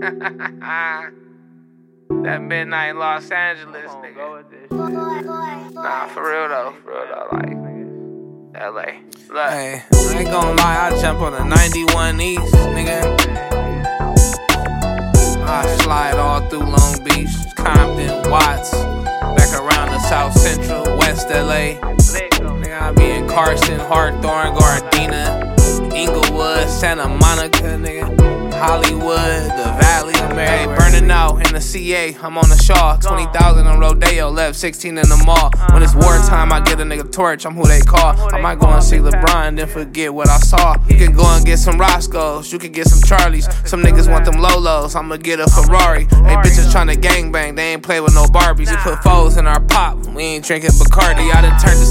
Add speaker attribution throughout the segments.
Speaker 1: that midnight Los Angeles, nigga. Nah, for real though, for real though, like LA. Look. Hey, I ain't gonna lie, I jump on the 91 East, nigga. I slide all through Long Beach, Compton, Watts, back around the South Central, West LA. Nigga, I be in Carson, Hawthorne, Gardena, Inglewood, Santa Monica, nigga. Hollywood, the Valley, Mary, burning out in the CA. I'm on the Shaw, 20,000 on Rodeo, left 16 in the mall. When it's wartime, I get a nigga torch, I'm who they call. I might go and see LeBron, then forget what I saw. You can go and get some Roscoe's, you can get some Charlies. Some niggas want them Lolos, I'ma get a Ferrari. Hey, bitches tryna gangbang, they ain't play with no Barbies. We put foes in our pop, we ain't drinking Bacardi. I done turned the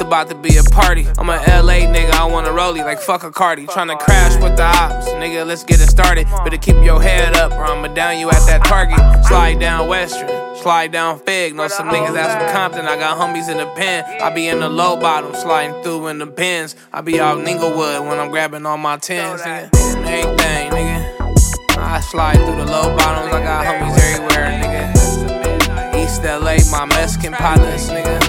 Speaker 1: about to be a party. I'm a LA nigga, I wanna rollie like fuck a Cardi. Tryna crash with the ops, nigga, let's get it started. Better keep your head up, or I'ma down you at that target. Slide down Western, slide down Fig. Know some niggas out from Compton, I got homies in the pen. I be in the low bottom, sliding through in the pins. I be out in Inglewood when I'm grabbing all my tens, nigga. Everything, nigga. I slide through the low bottoms, I got homies everywhere, nigga. East LA, my Mexican partners, nigga.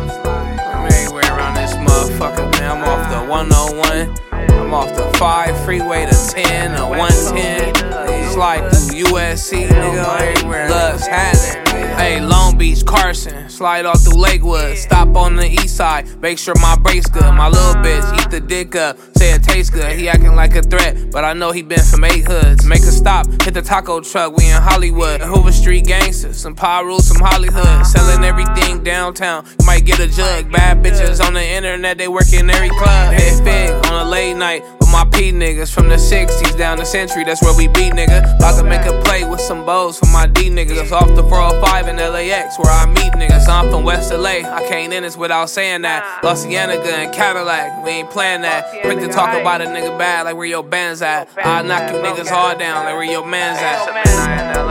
Speaker 1: 101. I'm off the 5 freeway to 10 or 110. It's like through USC, nigga. Loves Hazard. Hey, Long Beach, Carson. Slide off through Lakewood. Stop on the east side. Make sure my brakes good. My little bitch, eat the dick up. Say it tastes good. He acting like a threat, but I know he been from eight hoods. Make a stop. Hit the taco truck. We in Hollywood. Hoover Street gangsters. Some Pyru, some Hollywood. Selling everything downtown. You might get a jug. Bad bitches on the internet. They work in every club. Hit Fig on a late night with my P niggas from the 60s down the century, that's where we be, nigga. About to make a play with some bows for my D niggas. Off the 405 in LAX, where I meet niggas. I'm from West LA, I can't in this without saying that. La Cienega and Cadillac, we ain't playing that. Quick to talk about a nigga bad, like where your band's at. I knock you niggas hard down, like where your man's at.